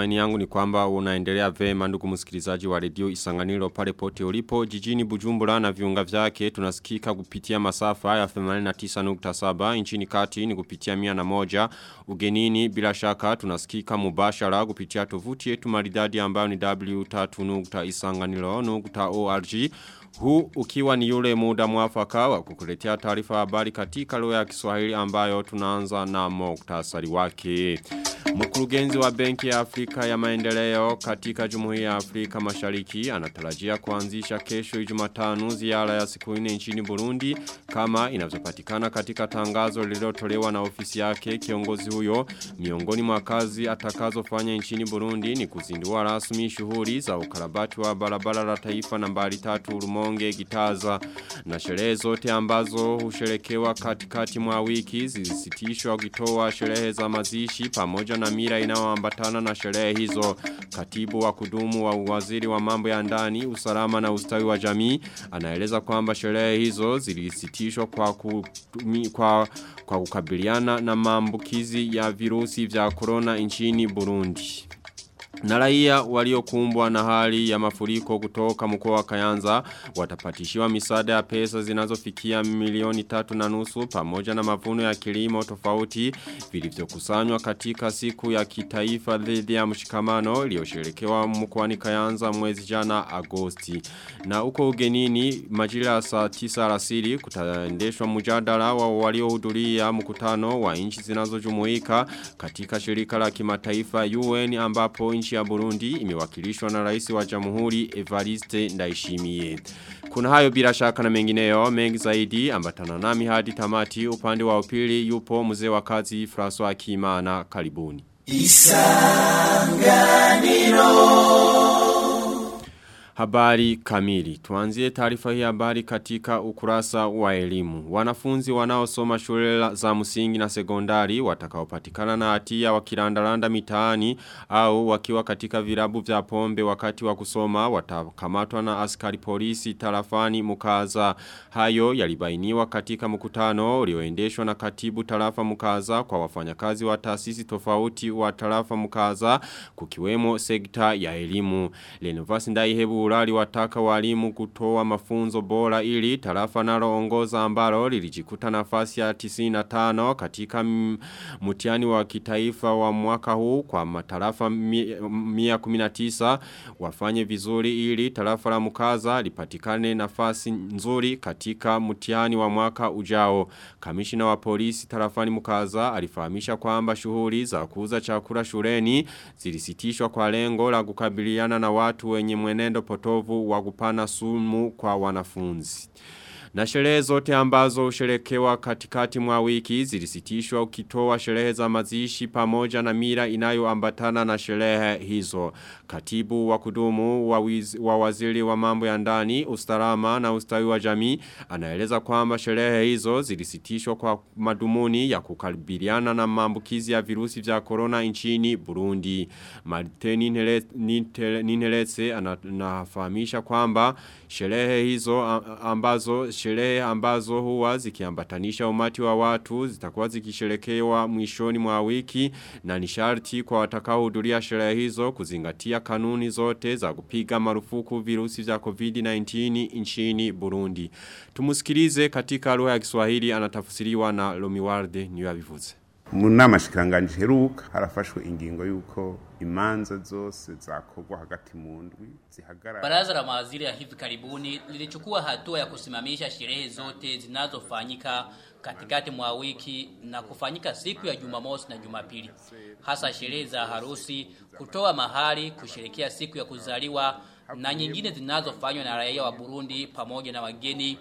Matumaini yangu ni kwamba unaendelea vema ndugu msikilizaji wa redio Isanganiro pale pote ulipo. Jijini Bujumbura na viunga vyake tunasikika kupitia masafa ya 89.7 nchini kati ni kupitia 101 ugenini bila shaka tunasikika mubashara kupitia tovuti yetu maridadi ambayo ni w3.isanganiro.org huu ukiwa ni yule muda mwafaka wa kukuletea taarifa habari katika lugha ya Kiswahili ambayo tunaanza na muktasari wake. Mkurugenzi wa Benki ya Afrika ya Maendeleo katika Jumuiya ya Afrika Mashariki anatarajia kuanzisha kesho Jumatano ziara ya siku nne nchini Burundi kama inavyopatikana katika tangazo lililotolewa na ofisi yake. Kiongozi huyo miongoni mwa kazi atakazofanya nchini Burundi ni kuzindua rasmi shughuli za ukarabati wa barabara la taifa nambari 3 Rumonge Gitaza na sherehe zote ambazo husherekewa katikati mwa wiki zisitishwa kitoa sherehe za mazishi pamoja na mira inayoambatana na sherehe hizo. Katibu wa kudumu wa waziri wa mambo ya ndani, usalama na ustawi wa jamii anaeleza kwamba sherehe hizo zilisitishwa kwa kutumi, kwa kwa kukabiliana na maambukizi ya virusi vya corona nchini Burundi. Na raia waliokumbwa na hali ya mafuriko kutoka mkoa wa Kayanza watapatishiwa misaada ya pesa zinazofikia milioni tatu na nusu pamoja na mavuno ya kilimo tofauti vilivyokusanywa katika siku ya kitaifa dhidi ya mshikamano iliyosherekewa mkoani Kayanza mwezi jana Agosti. Na huko ugenini majira saa 9 alasiri kutaendeshwa mjadala wa waliohudhuria mkutano wa nchi zinazojumuika katika shirika la kimataifa UN ambapo nchi ya Burundi imewakilishwa na rais wa jamhuri Evariste Ndayishimiye. Kuna hayo bila shaka na mengineyo mengi zaidi ambatana nami hadi tamati upande wa upili yupo mzee wa kazi François Kimana karibuni. Isanganiro Habari kamili. Tuanzie taarifa hii habari katika ukurasa wa elimu. Wanafunzi wanaosoma shule za msingi na sekondari watakaopatikana na hatia wakirandaranda mitaani au wakiwa katika virabu vya pombe wakati wa kusoma watakamatwa na askari polisi tarafani mukaza. Hayo yalibainiwa katika mkutano ulioendeshwa na katibu tarafa mukaza kwa wafanyakazi wa taasisi tofauti wa tarafa mukaza kukiwemo sekta ya elimu. Lenovasi Ndaihebu Urali wataka walimu kutoa mafunzo bora ili tarafa nalo ongoza ambalo lilijikuta nafasi ya 95 katika mutiani wa kitaifa wa mwaka huu kwa matarafa 119 wafanye vizuri ili tarafa la mukaza lipatikane nafasi nzuri katika mutiani wa mwaka ujao. Kamishina wa polisi tarafani mukaza alifahamisha kwamba shuhuri za kuuza chakura shureni zilisitishwa kwa lengo la kukabiliana na watu wenye mwenendo potovu wa kupana sumu kwa wanafunzi. Na sherehe zote ambazo usherekewa katikati mwa wiki zilisitishwa ukitoa sherehe za mazishi pamoja na mira inayoambatana na sherehe hizo. Katibu wa kudumu wa, wiz, wa waziri wa mambo ya ndani, ustarama na ustawi wa jamii anaeleza kwamba sherehe hizo zilisitishwa kwa madumuni ya kukabiliana na maambukizi ya virusi vya corona nchini Burundi. Martin Ninelese anafahamisha kwamba sherehe hizo ambazo sherehe ambazo huwa zikiambatanisha umati wa watu zitakuwa zikisherekewa mwishoni mwa wiki na ni sharti kwa watakaohudhuria sherehe hizo kuzingatia kanuni zote za kupiga marufuku virusi vya COVID-19 nchini Burundi. Tumusikilize katika lugha ya Kiswahili anatafsiriwa na Lomiwarde niyabivuze. Mu nama heruka harafashwe ingingo yuko imanza zose zakogwa hagati mu ndwi zihagarara. Baraza la mawaziri ya hivi karibuni lilichukua hatua ya kusimamisha sherehe zote zinazofanyika katikati mwa wiki na kufanyika siku ya Jumamosi na Jumapili, hasa sherehe za harusi, kutoa mahali, kusherekea siku ya kuzaliwa na nyingine zinazofanywa na raia wa Burundi pamoja na wageni,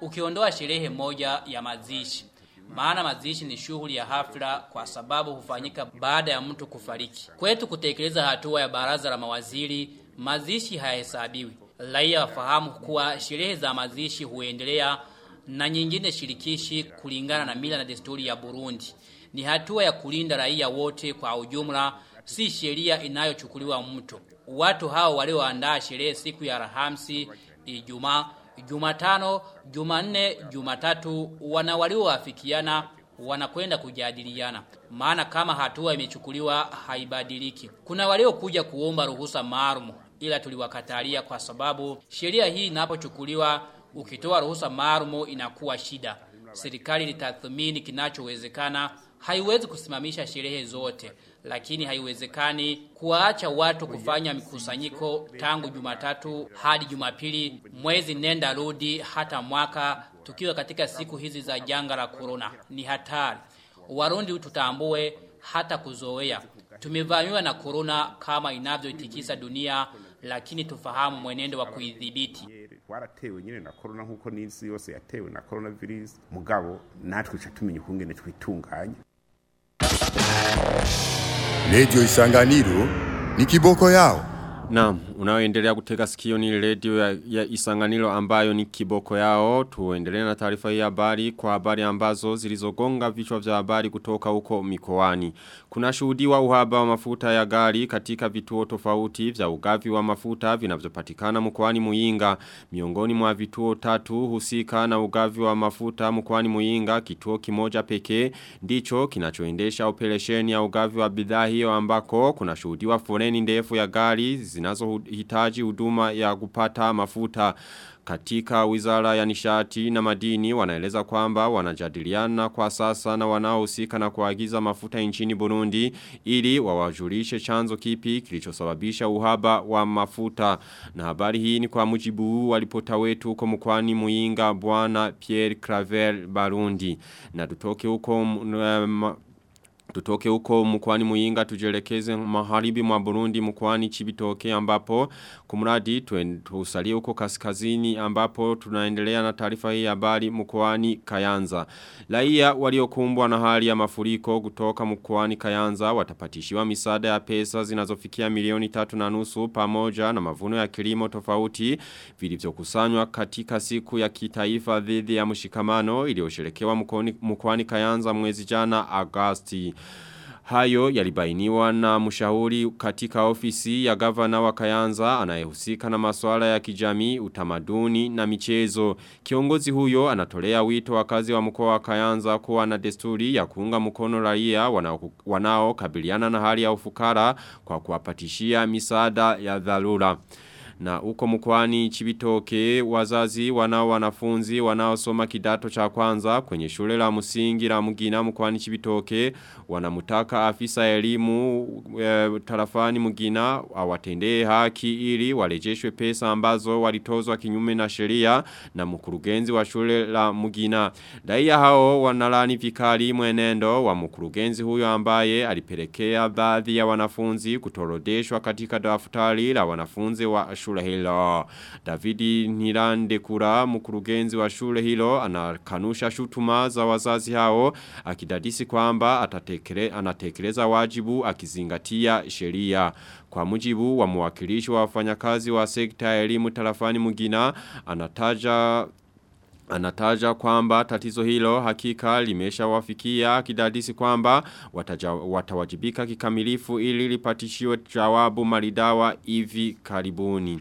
ukiondoa sherehe moja ya mazishi. Maana mazishi ni shughuli ya hafla kwa sababu hufanyika baada ya mtu kufariki. Kwetu kutekeleza hatua ya baraza la mawaziri, mazishi hayahesabiwi. Raia wafahamu kuwa sherehe za mazishi huendelea na nyingine shirikishi kulingana na mila na desturi ya Burundi. Ni hatua ya kulinda raia wote kwa ujumla, si sheria inayochukuliwa mtu. Watu hao walioandaa sherehe siku ya Alhamisi, Ijumaa Jumatano, Jumanne, Jumatatu wana walioafikiana wanakwenda kujadiliana. Maana kama hatua imechukuliwa haibadiliki. Kuna waliokuja kuomba ruhusa maalum ila tuliwakatalia kwa sababu sheria hii inapochukuliwa ukitoa ruhusa maalum inakuwa shida. Serikali litathmini kinachowezekana, haiwezi kusimamisha sherehe zote, lakini haiwezekani kuwaacha watu kufanya mikusanyiko tangu Jumatatu hadi Jumapili, mwezi nenda rudi hata mwaka tukiwa katika siku hizi za janga la korona. Ni hatari. Warundi tutambue hata kuzoea. Tumevamiwa na korona kama inavyoitikisa dunia lakini tufahamu mwenendo wa kuidhibiti. Waratewe nyine na corona nkuko n'isi yose yatewe na coronavirus mugabo natwe cha tumenya ukungene twitunganya Radio Isanganiro ni kiboko yao. Naam, unaoendelea kuteka sikio ni redio ya, ya Isanganiro ambayo ni kiboko yao. Tuendelee na taarifa ya habari kwa habari ambazo zilizogonga vichwa vya habari kutoka huko mikoani. Kuna shuhudiwa uhaba wa mafuta ya gari katika vituo tofauti vya ugavi wa mafuta vinavyopatikana mkoani Muinga. Miongoni mwa vituo tatu husika na ugavi wa mafuta mkoani Muinga, kituo kimoja pekee ndicho kinachoendesha operesheni ya ugavi wa bidhaa hiyo ambako kuna shuhudiwa foreni ndefu ya gari zinazohitaji huduma ya kupata mafuta katika wizara ya nishati na madini wanaeleza kwamba wanajadiliana kwa sasa na wanaohusika na kuagiza mafuta nchini Burundi ili wawajulishe chanzo kipi kilichosababisha uhaba wa mafuta. Na habari hii ni kwa mujibu walipota wetu huko mkwani Muinga bwana Pierre Claver Barundi. Na tutoke huko Tutoke huko mkwani muinga tujelekeze maharibi mwa Burundi mkwani chibitoke ambapo kumradi tusalie huko kaskazini ambapo tunaendelea na tarifa hii habari mkwani Kayanza. Laia waliokumbwa na hali ya mafuriko kutoka mkwani Kayanza watapatishiwa misaada ya pesa zinazofikia milioni tatu na nusu pamoja na mavuno ya kilimo tofauti vilivyokusanywa katika siku ya kitaifa dhidi ya mshikamano iliyosherekewa mkwani Kayanza mwezi jana Agosti. Hayo yalibainiwa na mshauri katika ofisi ya gavana wa Kayanza anayehusika na masuala ya kijamii, utamaduni na michezo. Kiongozi huyo anatolea wito wakazi wa mkoa wa Kayanza kuwa na desturi ya kuunga mkono raia wanaokabiliana wanao na hali ya ufukara kwa kuwapatishia misaada ya dharura. Na uko mkwani chibitoke wazazi wanao wanafunzi wanao soma kidato cha kwanza kwenye shule la msingi la mugina mkwani chibitoke wanamutaka afisa elimu e, tarafani mugina awatendee haki ili walejeshwe pesa ambazo walitozwa kinyume na sheria na mkurugenzi wa shule la mugina. Daia hao wanalani vikali mwenendo wa mkurugenzi huyo ambaye alipelekea baadhi ya wanafunzi kutorodeshwa katika daftari la wanafunzi wa shule shule hilo. Davidi Nirandekura mkurugenzi wa shule hilo, anakanusha shutuma za wazazi hao, akidadisi kwamba atatekele, anatekeleza wajibu akizingatia sheria. Kwa mujibu wa mwakilishi wa wafanyakazi wa sekta ya elimu tarafani mugina, anataja Anataja kwamba tatizo hilo hakika limesha wafikia kidadisi kwamba watawajibika kikamilifu ili lipatishiwe jawabu maridawa hivi karibuni.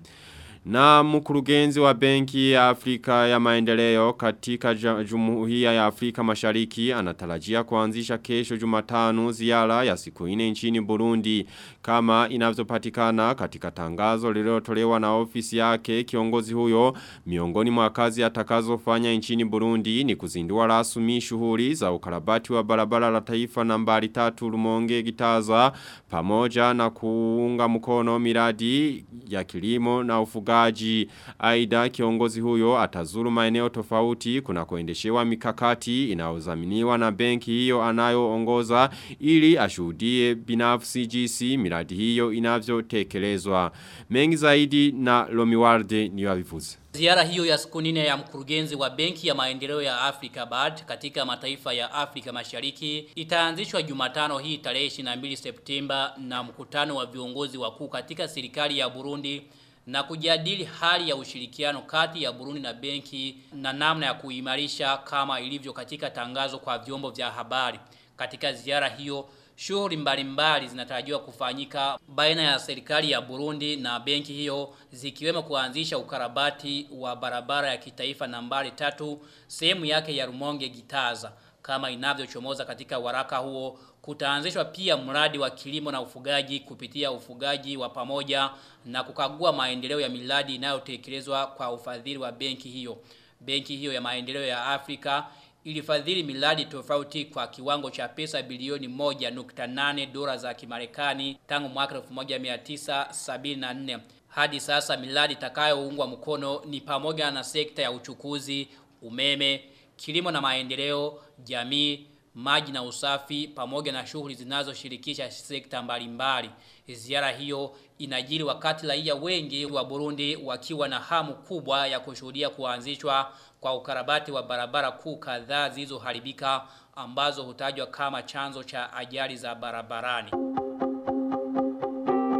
Na mkurugenzi wa benki ya Afrika ya maendeleo katika jumuhia ya Afrika mashariki anatarajia kuanzisha kesho jumatano ziara ya siku ine nchini Burundi. Kama inavyopatikana katika tangazo lililotolewa na ofisi yake kiongozi huyo miongoni mwa kazi atakazofanya nchini Burundi ni kuzindua rasmi shughuli za ukarabati wa barabara la taifa nambari 3 Rumonge Gitaza pamoja na kuunga mkono miradi ya kilimo na ufugaji ufugaji. Aida kiongozi huyo atazuru maeneo tofauti kuna kuendeshewa mikakati inaozaminiwa na benki hiyo anayoongoza ili ashuhudie binafsi jinsi miradi hiyo inavyotekelezwa. Mengi zaidi na Lomiwarde ni wavifuzi. Ziara hiyo ya siku nne ya mkurugenzi wa Benki ya Maendeleo ya Afrika BAD katika mataifa ya Afrika Mashariki itaanzishwa Jumatano hii tarehe 22 Septemba na mkutano wa viongozi wakuu katika serikali ya Burundi na kujadili hali ya ushirikiano kati ya Burundi na benki na namna ya kuimarisha kama ilivyo katika tangazo kwa vyombo vya habari. Katika ziara hiyo shughuli mbalimbali zinatarajiwa kufanyika baina ya serikali ya Burundi na benki hiyo zikiwemo kuanzisha ukarabati wa barabara ya kitaifa nambari tatu sehemu yake ya Rumonge Gitaza kama inavyochomoza katika waraka huo kutaanzishwa pia mradi wa kilimo na ufugaji kupitia ufugaji wa pamoja na kukagua maendeleo ya miradi inayotekelezwa kwa ufadhili wa benki hiyo. Benki hiyo ya maendeleo ya Afrika ilifadhili miradi tofauti kwa kiwango cha pesa bilioni 1.8 dola za Kimarekani tangu mwaka 1974. Hadi sasa miradi itakayoungwa mkono ni pamoja na sekta ya uchukuzi, umeme, kilimo na maendeleo, jamii, maji na usafi pamoja na shughuli zinazoshirikisha sekta mbalimbali. Ziara hiyo inajiri wakati raia wengi wa Burundi wakiwa na hamu kubwa ya kushuhudia kuanzishwa kwa ukarabati wa barabara kuu kadhaa zilizoharibika ambazo hutajwa kama chanzo cha ajali za barabarani.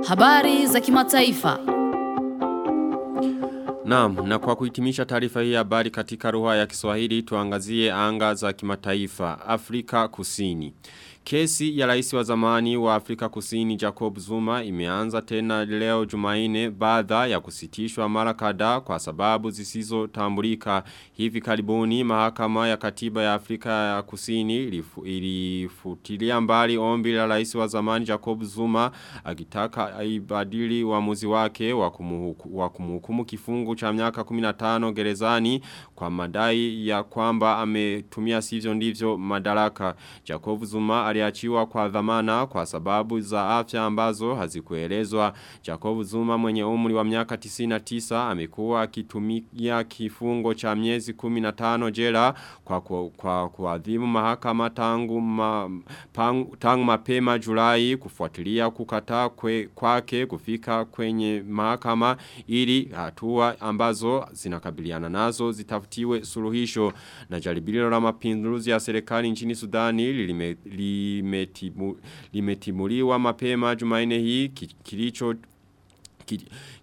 Habari za kimataifa. Naam, na kwa kuhitimisha taarifa hii habari katika ruha ya Kiswahili tuangazie anga za kimataifa Afrika Kusini. Kesi ya rais wa zamani wa Afrika Kusini Jacob Zuma imeanza tena leo Jumaine baada ya kusitishwa mara kadhaa kwa sababu zisizotambulika. Hivi karibuni mahakama ya katiba ya Afrika ya Kusini ilifu, ilifutilia mbali ombi la rais wa zamani Jacob Zuma akitaka aibadili uamuzi wake wa kumhukumu kifungu cha miaka 15 gerezani kwa madai ya kwamba ametumia sivyo ndivyo madaraka. Jacob Zuma aliachiwa kwa dhamana kwa sababu za afya ambazo hazikuelezwa. Jacob Zuma mwenye umri wa miaka 99 amekuwa akitumia kifungo cha miezi 15 jela kwa kwa, kwa kuadhibu mahakama tangu ma, pang, tangu mapema Julai kufuatilia kukataa kwake kufika kwenye mahakama ili hatua ambazo zinakabiliana nazo zitafutiwe suluhisho. Na jaribio la mapinduzi ya serikali nchini Sudani lime, lime limetimuliwa mapema Jumaine hii kilicho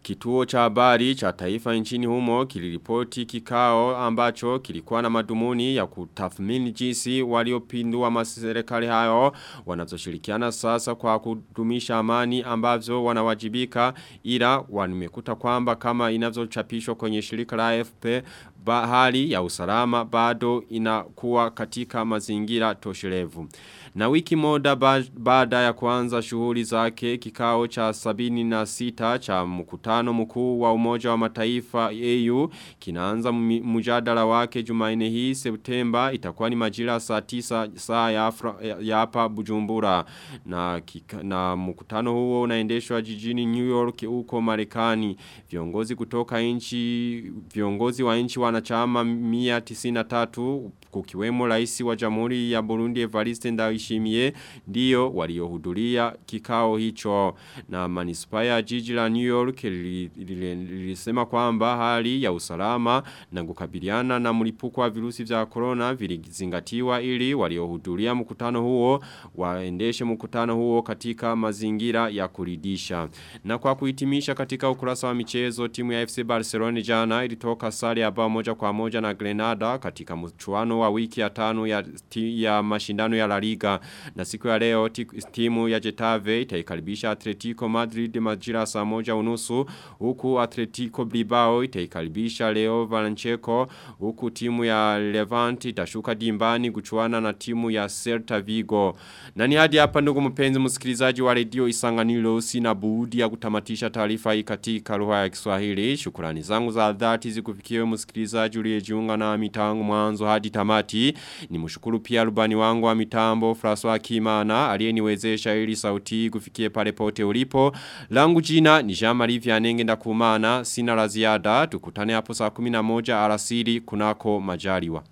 Kituo cha habari cha taifa nchini humo kiliripoti kikao ambacho kilikuwa na madumuni ya kutathmini jinsi waliopindua maserikali hayo wanazoshirikiana sasa kwa kudumisha amani ambazo wanawajibika ila wanimekuta kwamba kama inavyochapishwa kwenye shirika la AFP bahali ya usalama bado inakuwa katika mazingira toshirevu. Na wiki moda baada ya kuanza shughuli zake kikao cha sabini na sita cha mkutano mkuu wa umoja wa mataifa EU kinaanza mjadala wake jumaine hii Septemba. Itakuwa ni majira saa tisa saa ya, Afra, ya hapa Bujumbura. Na, kika, na mkutano huo unaendeshwa jijini New York huko Marekani. Viongozi kutoka nchi viongozi wa nchi wanachama 193 kukiwemo rais wa Jamhuri ya Burundi Evariste Ndayishimiye ndio waliohudhuria kikao hicho. Na manispaa ya jiji la New York lilisema kwamba hali ya usalama na kukabiliana na mlipuko wa virusi vya corona vilizingatiwa ili waliohudhuria mkutano huo waendeshe mkutano huo katika mazingira ya kuridisha na kwa kuitimisha katika ukurasa wa michezo timu ya FC Barcelona jana ilitoka sare ya bao moja kwa moja na Grenada katika mchuano wa wiki ya tano ya, ya mashindano ya La Liga. Na siku ya leo timu ya Getafe itaikaribisha Atletico Madrid majira saa moja unusu huku Atletico Bilbao itaikaribisha Leo Valencheco huku timu ya Levante itashuka dimbani kuchuana na timu ya Celta Vigo. Na ni hadi hapa ndugu mpenzi msikilizaji wa redio Isanganiro sina budi ya kutamatisha taarifa hii katika lugha ya Kiswahili. Shukrani zangu za dhati zikufikie msikilizaji uliyejiunga na mitangu mwanzo hadi tamati. Ni mshukuru pia rubani wangu wa mitambo François Kimana aliyeniwezesha ili sauti kufikie pale pote ulipo. Langu jina ni Jean-Marie Vianenge ndakumana sina la ziada tukutane hapo saa 11 alasiri kunako majaliwa